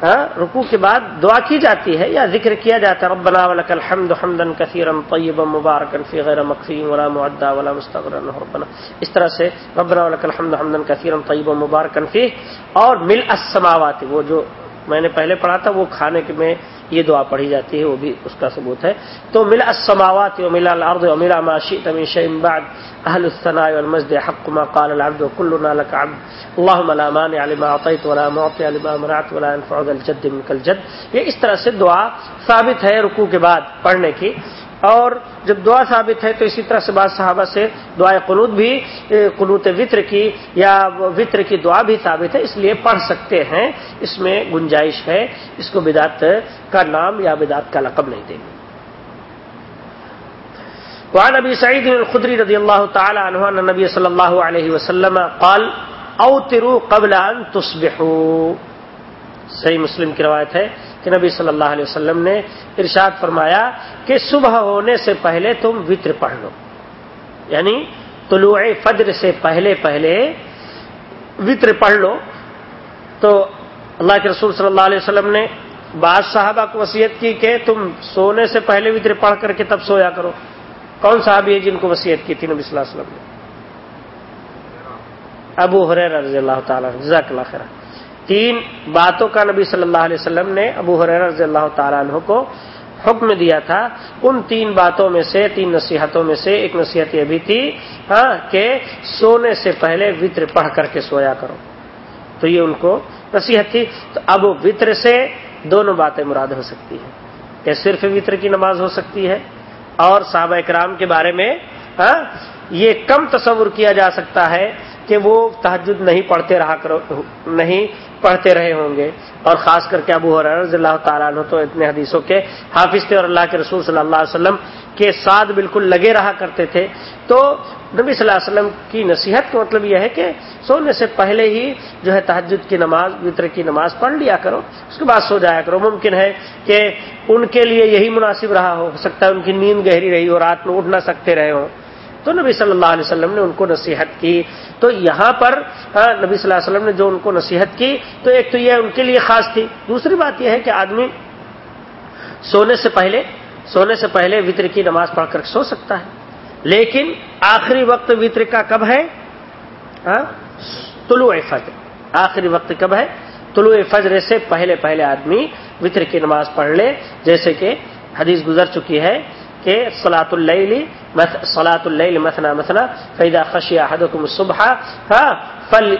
ہاں، رکو کے بعد دعا کی جاتی ہے یا ذکر کیا جاتا ہے، ربنا ولک الحمد حمدا کثیرا طیبا مبارکا فی غیر مکفی ولا معدا ولا مستغرا ربنا۔ اس طرح سے ربنا ولک الحمد حمدا کثیرا طیبا مبارکا فی، اور مل السماوات، وہ جو میں نے پہلے پڑھا تھا، وہ کھانے کے میں یہ دعا پڑھی جاتی ہے، وہ بھی اس کا ثبوت ہے۔ تو ملا السماوات و ملا الارض و ملا ما شئت من شيء بعد۔ اهل الثناء والمجد حق ما قال العبد وكلنا لك عبد۔ اللهم لا مانع لما اعطيت ولا معطي لما منعت ولا ينفع ذا الجد منك الجد یہ اس طرح سے دعا ثابت ہے رکوع کے بعد پڑھنے کی۔ اور جب دعا ثابت ہے تو اسی طرح سے بعض صحابہ سے دعائیں قنوت بھی قنوت وطر کی یا وطر کی دعا بھی ثابت ہے، اس لیے پڑھ سکتے ہیں۔ اس میں گنجائش ہے۔ اس کو بدعت کا نام یا بدعت کا لقب نہیں دیں گے۔ وعن ابي سعيد الخدري رضي الله تعالى عنه ان النبي صلى الله عليه وسلم قال، اوتروا قبل ان تصبحوا۔ صحیح مسلم کی روایت ہے۔ کہ نبی صلی اللہ علیہ وسلم نے ارشاد فرمایا کہ صبح ہونے سے پہلے تم وطر پڑھ لو۔ یعنی طلوع فجر سے پہلے پہلے وطر پڑھ لو۔ تو اللہ کے رسول صلی اللہ علیہ وسلم نے بعض صحابہ کو وصیت کی کہ تم سونے سے پہلے وطر پڑھ کر کے تب سویا کرو۔ کون صاحب ہے جن کو وصیت کی تھی نبی صلی اللہ علیہ وسلم نے؟ ابو حریر رضی اللہ تعالیٰ جزاک اللہ خیر تین باتوں کا نبی صلی اللہ علیہ وسلم نے ابو حریر رضی اللہ تعالیٰ عنہ کو حکم دیا تھا۔ ان تین باتوں میں سے، تین نصیحتوں میں سے ایک نصیحت یہ بھی تھی ہاں کہ سونے سے پہلے وطر پڑھ کر کے سویا کرو۔ تو یہ ان کو نصیحت تھی۔ تو اب وطر سے دونوں باتیں مراد ہو سکتی ہیں۔ کہ صرف وطر کی نماز ہو سکتی ہے۔ اور صحابہ اکرام کے بارے میں ہاں یہ کم تصور کیا جا سکتا ہے۔ کہ وہ تحجد نہیں پڑھتے رہا کرو نہیں پڑھتے رہے ہوں گے۔ اور خاص کر کے ابو رضی اللہ تعالیٰ عنہ تو اتنے حدیثوں کے حافظ تھے اور اللہ کے رسول صلی اللہ علیہ وسلم کے ساتھ بالکل لگے رہا کرتے تھے۔ تو نبی صلی اللہ علیہ وسلم کی نصیحت کا مطلب یہ ہے کہ سونے سے پہلے ہی جو ہے تحجد کی نماز، وطر کی نماز پڑھ لیا کرو۔ اس کے بعد سو جایا کرو۔ ممکن ہے کہ ان کے لیے یہی مناسب رہا ہو سکتا ہے ان کی نیند گہری رہی ہو، رات میں اٹھ نہ سکتے رہے ہوں تو نبی صلی اللہ علیہ وسلم نے ان کو نصیحت کی۔ تو یہاں پر ہاں، نبی صلی اللہ علیہ وسلم نے جو ان کو نصیحت کی، تو ایک تو یہ ان کے لیے خاص تھی۔ دوسری بات یہ ہے کہ آدمی سونے سے پہلے، سونے سے پہلے وطر کی نماز پڑھ کر سو سکتا ہے۔ لیکن آخری وقت وطر کا کب ہے؟ ہاں، طلوع فجر۔ آخری وقت کب ہے؟ طلوع فجر سے پہلے پہلے آدمی وطر کی نماز پڑھ لے۔ جیسے کہ حدیث گزر چکی ہے کہ سلاۃ اللیل سلاۃ اللیل مثنا مثنا فیدا خشی حدکم صبح فل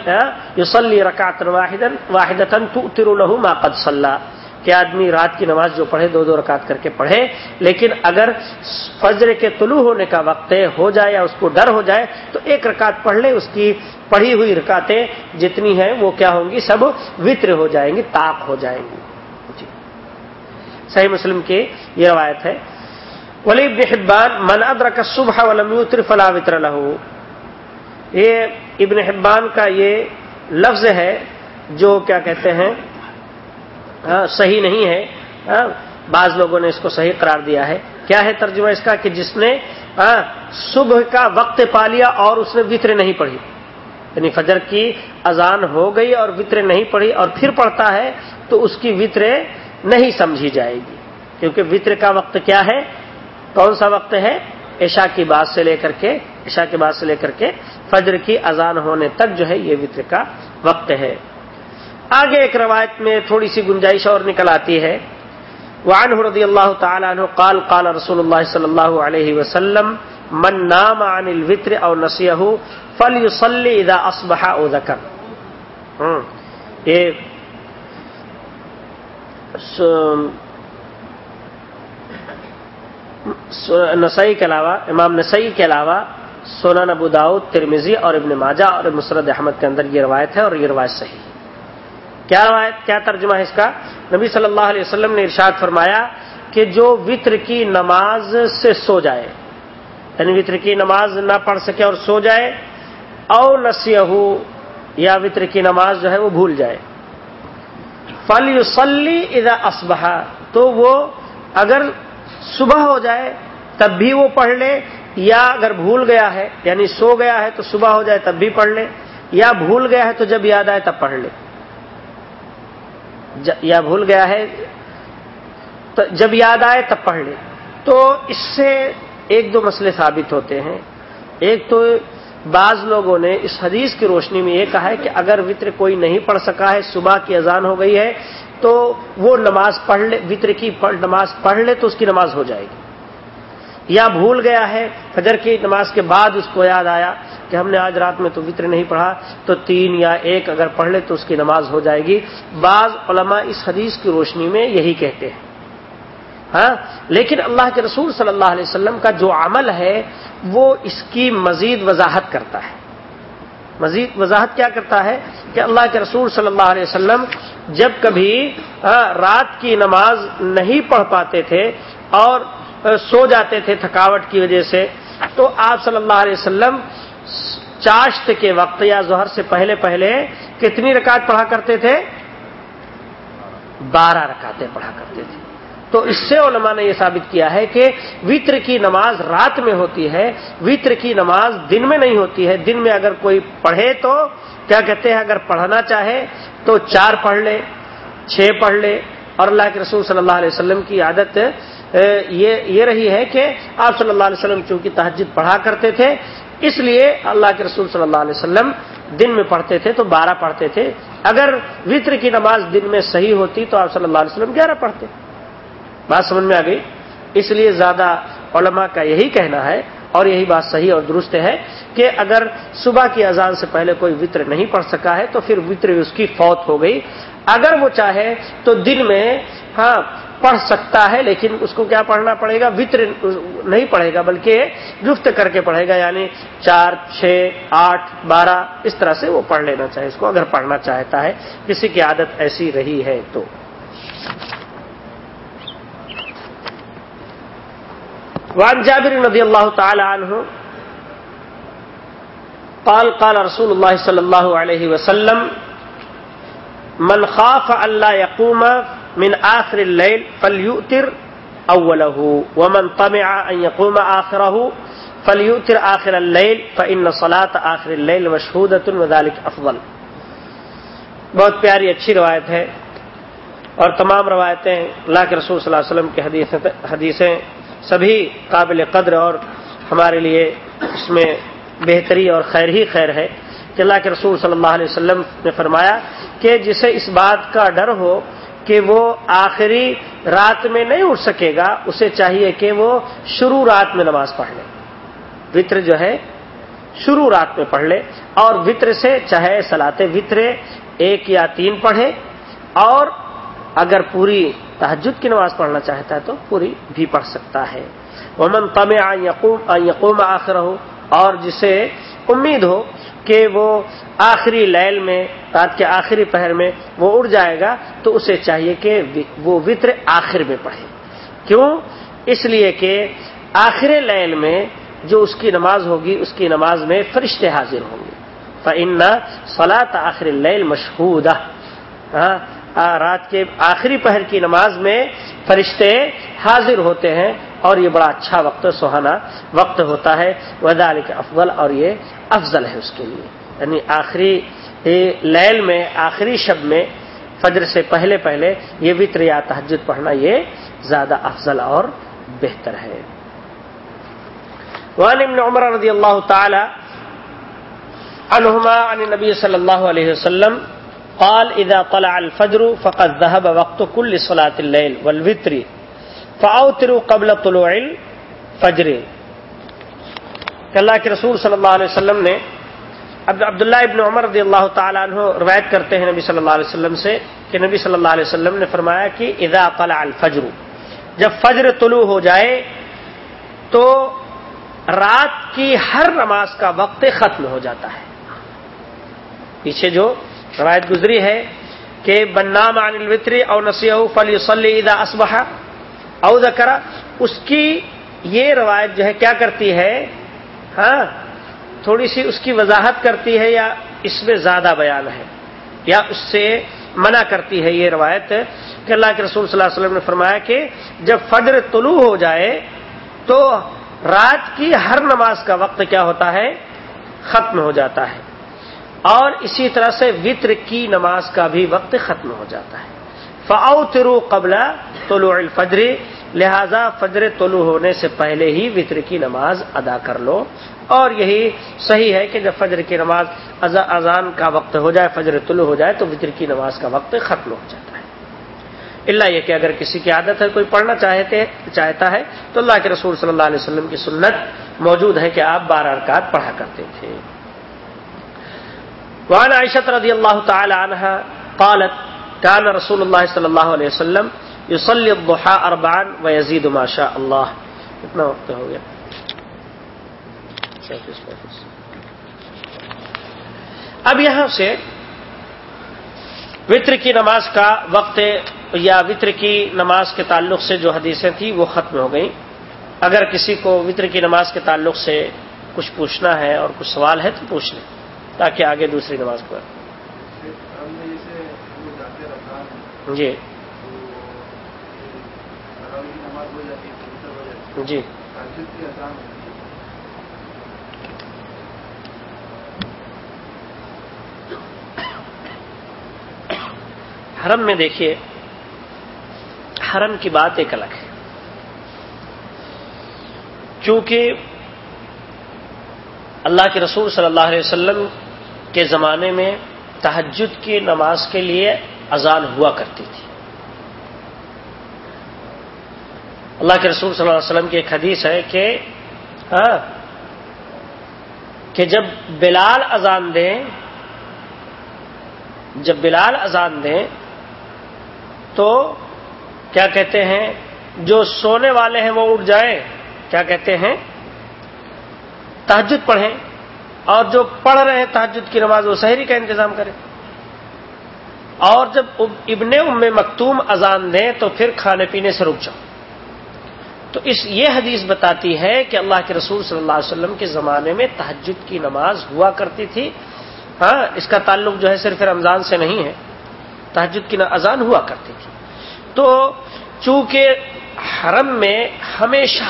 یوسلی رکعت واحدا واحدتا تؤتر له ما قد صلى۔ کہ آدمی رات کی نماز جو پڑھے، دو دو رکعت کر کے پڑھے، لیکن اگر فجر کے طلوع ہونے کا وقت ہو جائے یا اس کو ڈر ہو جائے، تو ایک رکعت پڑھ لے، اس کی پڑھی ہوئی رکعتیں جتنی ہیں، وہ کیا ہوں گی؟ سب وطر ہو جائیں گی تاق ہو جائیں گی۔ جی۔ صحیح مسلم کی یہ روایت ہے۔ ولی ابن حبان، من ادرک صبح ولم یوتر فلا وطر لہو. یہ ابن حبان کا یہ لفظ ہے جو کیا کہتے ہیں ہاں, صحیح نہیں ہے ہاں, بعض لوگوں نے اس کو صحیح قرار دیا ہے۔ کیا ہے ترجمہ اس کا کہ جس نے ہاں, صبح کا وقت پا لیا اور اس نے وطر نہیں پڑھی؟ یعنی فجر کی اذان ہو گئی اور وطر نہیں پڑھی اور پھر پڑھتا ہے تو اس کی وطر نہیں سمجھی جائے گی۔ کیونکہ وطر کا وقت کیا ہے؟ کون سا وقت ہے؟ عشاء کی بات سے لے کر کے، عشاء کی بات سے لے کر کے فجر کی اذان ہونے تک جو ہے یہ وطر کا وقت ہے۔ آگے ایک روایت میں تھوڑی سی گنجائش اور نکل آتی ہے۔ وعن رضی اللہ تعالیٰ عنہ قال قال رسول اللہ صلی اللہ علیہ وسلم، من نام عن الوطر او نسیہ فلیصلی اذا اصبح او ذکر. یہ نسائی کے علاوہ، امام نسائی کے علاوہ سونا نبو داؤد ترمیزی اور ابن ماجہ اور مسرد احمد کے اندر یہ روایت ہے اور یہ روایت صحیح ہے۔ کیا روایت، کیا ترجمہ ہے اس کا؟ نبی صلی اللہ علیہ وسلم نے ارشاد فرمایا کہ جو وطر کی نماز سے سو جائے یعنی وطر کی نماز نہ پڑھ سکے اور سو جائے، او نسی یا وطر کی نماز جو ہے وہ بھول جائے۔ فل یوسلی ادا اسبہ تو وہ اگر صبح ہو جائے تب بھی وہ پڑھ لے، یا اگر بھول گیا ہے یعنی سو گیا ہے تو صبح ہو جائے تب بھی پڑھ لے، یا بھول گیا ہے تو جب یاد آئے تب پڑھ لے۔ یا بھول گیا ہے تو جب یاد آئے تب پڑھ لے۔ تو اس سے ایک دو مسئلے ثابت ہوتے ہیں۔ ایک تو بعض لوگوں نے اس حدیث کی روشنی میں یہ کہا ہے کہ اگر وطر کوئی نہیں پڑھ سکا ہے، صبح کی اذان ہو گئی ہے تو وہ نماز پڑھ لے، وطر کی نماز پڑھ لے تو اس کی نماز ہو جائے گی۔ یا بھول گیا ہے، فجر کی نماز کے بعد اس کو یاد آیا کہ ہم نے آج رات میں تو وطر نہیں پڑھا، تو تین یا ایک اگر پڑھ لے تو اس کی نماز ہو جائے گی۔ بعض علماء اس حدیث کی روشنی میں یہی کہتے ہیں۔ ہاں؟ لیکن اللہ کے رسول صلی اللہ علیہ وسلم کا جو عمل ہے، وہ اس کی مزید وضاحت کرتا ہے۔ مزید وضاحت کیا کرتا ہے کہ اللہ کے رسول صلی اللہ علیہ وسلم جب کبھی رات کی نماز نہیں پڑھ پاتے تھے اور سو جاتے تھے تھکاوٹ کی وجہ سے، تو آپ صلی اللہ علیہ وسلم چاشت کے وقت یا ظہر سے پہلے پہلے کتنی رکعت پڑھا کرتے تھے؟ بارہ رکعتیں پڑھا کرتے تھے۔ تو اس سے علماء نے یہ ثابت کیا ہے کہ وطر کی نماز رات میں ہوتی ہے، وطر کی نماز دن میں نہیں ہوتی ہے۔ دن میں اگر کوئی پڑھے تو کیا کہتے ہیں؟ اگر پڑھنا چاہے تو چار پڑھ لے، چھ پڑھ لے۔ اور اللہ کے رسول صلی اللہ علیہ وسلم کی عادت یہ رہی ہے کہ آپ صلی اللہ علیہ وسلم چونکہ تحجد پڑھا کرتے تھے، اس لیے اللہ کے رسول صلی اللہ علیہ وسلم دن میں پڑھتے تھے تو بارہ پڑھتے تھے۔ اگر وطر کی نماز دن میں صحیح ہوتی تو آپ صلی اللہ علیہ وسلم گیارہ پڑھتے۔ بات سمجھ میں آ گئی؟ اس لیے زیادہ علماء کا یہی کہنا ہے اور یہی بات صحیح اور درست ہے کہ اگر صبح کی اذان سے پہلے کوئی وطر نہیں پڑھ سکا ہے تو پھر وطر اس کی فوت ہو گئی۔ اگر وہ چاہے تو دن میں ہاں پڑھ سکتا ہے، لیکن اس کو کیا پڑھنا پڑے گا؟ وطر نہیں پڑھے گا، بلکہ جفت کر کے پڑھے گا یعنی چار، چھ، آٹھ، بارہ، اس طرح سے وہ پڑھ لینا چاہے، اس کو اگر پڑھنا چاہتا ہے۔ کسی کی عادت ایسی رہی ہے تو۔ وعن جابر رضی اللہ تعالی عنہ قال قال رسول اللہ صلی اللہ علیہ وسلم، من خاف اللہ یقوم من آخر الليل فليؤتر أوله ومن طمع أن يقوم آخره فليؤتر آخر الليل فإن صلاة آخر الليل مشهودة وذلك أفضل بہت پیاری، اچھی روایت ہے اور تمام روایتیں اللہ کے رسول صلی اللہ علیہ وسلم کی حدیثیں سبھی قابل قدر اور ہمارے لیے اس میں بہتری اور خیر ہی خیر ہے کہ اللہ کے رسول صلی اللہ علیہ وسلم نے فرمایا کہ جسے اس بات کا ڈر ہو کہ وہ آخری رات میں نہیں اٹھ سکے گا، اسے چاہیے کہ وہ شروع رات میں نماز پڑھ لے۔ وطر جو ہے، شروع رات میں پڑھ لے اور وطر سے چاہے سلاتے وطر ایک یا تین پڑھے اور اگر پوری تحجد کی نماز پڑھنا چاہتا ہے تو پوری بھی پڑھ سکتا ہے۔ ومن تم یقوم یقوم آخر ہو اور جسے امید ہو کہ وہ آخری لیل میں، رات کے آخری پہر میں وہ اڑ جائے گا، تو اسے چاہیے کہ وہ وطر آخر میں پڑھے۔ کیوں؟ اس لیے کہ آخر لیل میں جو اس کی نماز ہوگی، اس کی نماز میں فرشتے حاضر ہوں گے۔ فن سلاط آخر لیل مشہور ہاں؟ رات کے آخری پہر کی نماز میں فرشتے حاضر ہوتے ہیں اور یہ بڑا اچھا وقت، سہانا وقت ہوتا ہے۔ وزال کے افضل اور یہ افضل ہے اس کے لیے۔ یعنی آخری لیل میں، آخری شب میں، فجر سے پہلے پہلے یہ وطر یا تحجد پڑھنا یہ زیادہ افضل اور بہتر ہے۔ وعن ابن عمر رضی اللہ تعالی عنہما، عن نبی صلی اللہ علیہ وسلم قال اذا طلع الفجر فقد ذهب وقت كل صلاة الليل والوتر. فاوتروا قبل طلوع الفجر. کہ اللہ کے رسول صلی اللہ علیہ وسلم نے عبداللہ ابن عمر رضی اللہ تعالیٰ عنہ روایت کرتے ہیں نبی صلی اللہ علیہ وسلم سے کہ نبی صلی اللہ علیہ وسلم نے فرمایا کہ اذا طلع الفجر. جب فجر طلوع ہو جائے تو رات کی ہر نماز کا وقت ختم ہو جاتا ہے۔ پیچھے جو روایت گزری ہے کہ بنام عن الوطری او نسی فلی وسلی ادا اسبہ او ذکر، اس کی یہ روایت جو ہے کیا کرتی ہے؟ ہاں تھوڑی سی اس کی وضاحت کرتی ہے یا اس میں زیادہ بیان ہے؟ یا اس سے منع کرتی ہے یہ روایت؟ کہ اللہ کے رسول صلی اللہ علیہ وسلم نے فرمایا کہ جب فجر طلوع ہو جائے تو رات کی ہر نماز کا وقت کیا ہوتا ہے؟ ختم ہو جاتا ہے۔ اور اسی طرح سے وطر کی نماز کا بھی وقت ختم ہو جاتا ہے۔ فاؤ ترو قبل طلوع الفجر، لہذا فجر طلوع ہونے سے پہلے ہی وطر کی نماز ادا کر لو۔ اور یہی صحیح ہے کہ جب فجر کی نماز اذان کا وقت ہو جائے، فجر طلوع ہو جائے، تو وطر کی نماز کا وقت ختم ہو جاتا ہے۔ اللہ یہ کہ اگر کسی کی عادت ہے، کوئی پڑھنا چاہتے چاہتا ہے، تو اللہ کے رسول صلی اللہ علیہ وسلم کی سنت موجود ہے کہ آپ بارہ ارکات پڑھا کرتے تھے۔ وعن عائشة رضي الله تعالى عنها قالت، كان رسول الله صلى الله عليه وسلم یوسلی الضحا اربان و یزید ماشا اللہ کتنا وقت ہو گیا۔ اب یہاں سے وطر کی نماز کا وقت یا وطر کی نماز کے تعلق سے جو حدیثیں تھیں وہ ختم ہو گئیں۔ اگر کسی کو وطر کی نماز کے تعلق سے کچھ پوچھنا ہے اور کچھ سوال ہے تو پوچھ لیں تاکہ آگے دوسری نماز پر جی۔ جی۔ حرم میں دیکھیے، حرم کی بات ایک الگ ہے۔ چونکہ اللہ کے رسول صلی اللہ علیہ وسلم کے زمانے میں تحجد کی نماز کے لیے اذان ہوا کرتی تھی۔ اللہ کے رسول صلی اللہ علیہ وسلم کی ایک حدیث ہے کہ ہاں کہ جب بلال اذان دیں، جب بلال اذان دیں تو کیا کہتے ہیں، جو سونے والے ہیں وہ اٹھ جائیں، کیا کہتے ہیں تحجد پڑھیں۔ اور جو پڑھ رہے ہیں تحجد کی نماز، وہ شہری کا انتظام کریں۔ اور جب ابن ام مکتوم اذان دیں تو پھر کھانے پینے سے رک جاؤ۔ تو اس یہ حدیث بتاتی ہے کہ اللہ کے رسول صلی اللہ علیہ وسلم کے زمانے میں تحجد کی نماز ہوا کرتی تھی۔ ہاں اس کا تعلق جو ہے صرف رمضان سے نہیں ہے۔ تحجد کی اذان ہوا کرتی تھی۔ تو چونکہ حرم میں ہمیشہ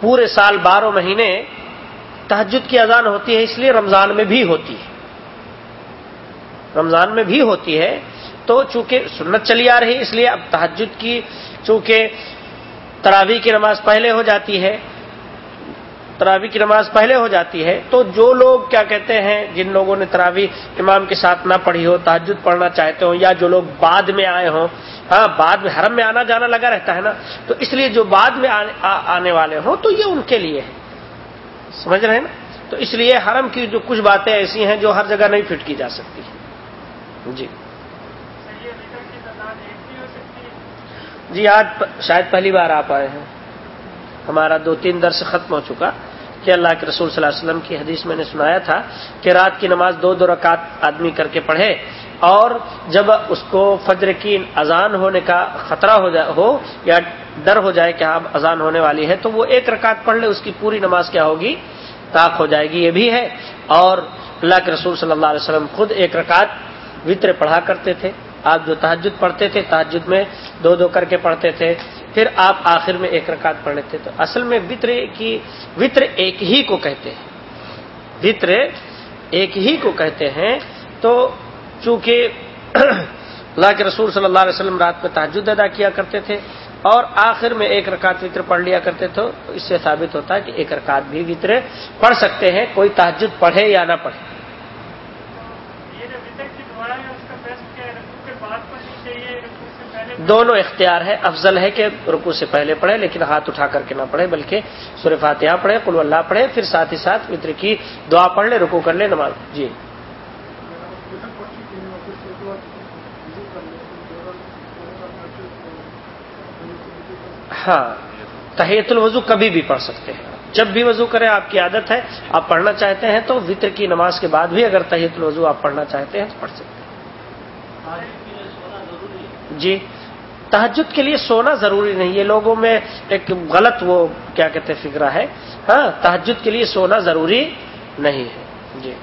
پورے سال بارہ مہینے تحجد کی اذان ہوتی ہے اس لیے رمضان میں بھی ہوتی ہے۔ رمضان میں بھی ہوتی ہے۔ تو چونکہ سنت چلی آ رہی اس لیے اب تحجد کی چونکہ تراوی کی نماز پہلے ہو جاتی ہے تراوی کی نماز پہلے ہو جاتی ہے، تو جو لوگ کیا کہتے ہیں، جن لوگوں نے تراوی امام کے ساتھ نہ پڑھی ہو تحجد پڑھنا چاہتے ہوں، یا جو لوگ بعد میں آئے ہوں ہاں بعد میں حرم میں آنا جانا لگا رہتا ہے نا، تو اس لیے جو بعد میں آنے والے ہوں، تو یہ ان کے لیے ہے۔ سمجھ رہے ہیں نا؟ تو اس لیے حرم کی جو کچھ باتیں ایسی ہیں جو ہر جگہ نہیں فٹ کی جا سکتی۔ جی۔ جی آج شاید پہلی بار آپ آئے ہیں۔ ہمارا دو تین درس ختم ہو چکا۔ کہ اللہ کے رسول صلی اللہ علیہ وسلم کی حدیث میں نے سنایا تھا کہ رات کی نماز دو دو رکعت آدمی کر کے پڑھے اور جب اس کو فجر کی اذان ہونے کا خطرہ ہو جائے ہو یا ڈر ہو جائے کہ ہاں، اب اذان ہونے والی ہے، تو وہ ایک رکعت پڑھ لے، اس کی پوری نماز کیا ہوگی؟ طاق ہو جائے گی، یہ بھی ہے۔ اور اللہ کے رسول صلی اللہ علیہ وسلم خود ایک رکعت وطر پڑھا کرتے تھے۔ آپ جو تحجد پڑھتے تھے تحجد میں دو دو کر کے پڑھتے تھے۔ پھر آپ آخر میں ایک رکعت پڑھ لیتے۔ تو اصل میں وطر کی، وطر ایک ہی کو کہتے ہیں۔ وطر ایک ہی کو کہتے ہیں۔ تو چونکہ اللہ کے رسول صلی اللہ علیہ وسلم رات میں تحجد ادا کیا کرتے تھے اور آخر میں ایک رکعت وطر پڑھ لیا کرتے تھے تو اس سے ثابت ہوتا ہے کہ ایک رکعت بھی وطر پڑھ سکتے ہیں کوئی تحجد پڑھے یا نہ پڑھے۔ دونوں اختیار ہے افضل ہے کہ رکو سے پہلے پڑھے لیکن ہاتھ اٹھا کر کے نہ پڑھے بلکہ سور فاتحہ پڑھے قل اللہ پڑھے پھر ساتھ ہی ساتھ متر کی دعا پڑھ لے رکو کر لے نماز۔ جی۔ ہاں تحیت الوضو کبھی بھی پڑھ سکتے ہیں۔ جب بھی وضو کریں، آپ کی عادت ہے، آپ پڑھنا چاہتے ہیں تو وطر کی نماز کے بعد بھی اگر تحیت الوضو آپ پڑھنا چاہتے ہیں تو پڑھ سکتے ہیں۔ جی تحجد کے لیے سونا ضروری نہیں ہے لوگوں میں ایک غلط وہ کیا کہتے فکرہ ہے۔ ہاں تحجد کے لیے سونا ضروری نہیں ہے۔ جی۔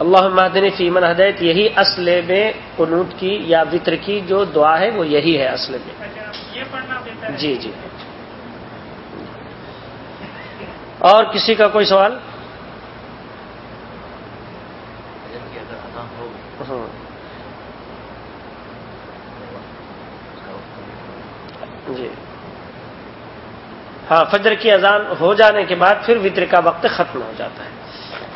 اللہ مہدنی فیمن ہدایت یہی اصل میں قنوت کی یا وطر کی جو دعا ہے وہ یہی ہے اصل میں جی جی. اور کسی کا کوئی سوال؟ ہاں۔ جی۔ ہاں فجر کی اذان ہو جانے کے بعد پھر وطر کا وقت ختم ہو جاتا ہے۔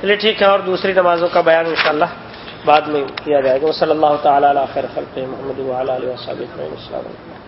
چلیے، ٹھیک ہے، اور دوسری نمازوں کا بیان انشاءاللہ بعد میں کیا جائے گا۔ وہ صلی اللہ تعالیٰ خیر خلق محمد علیہ السلام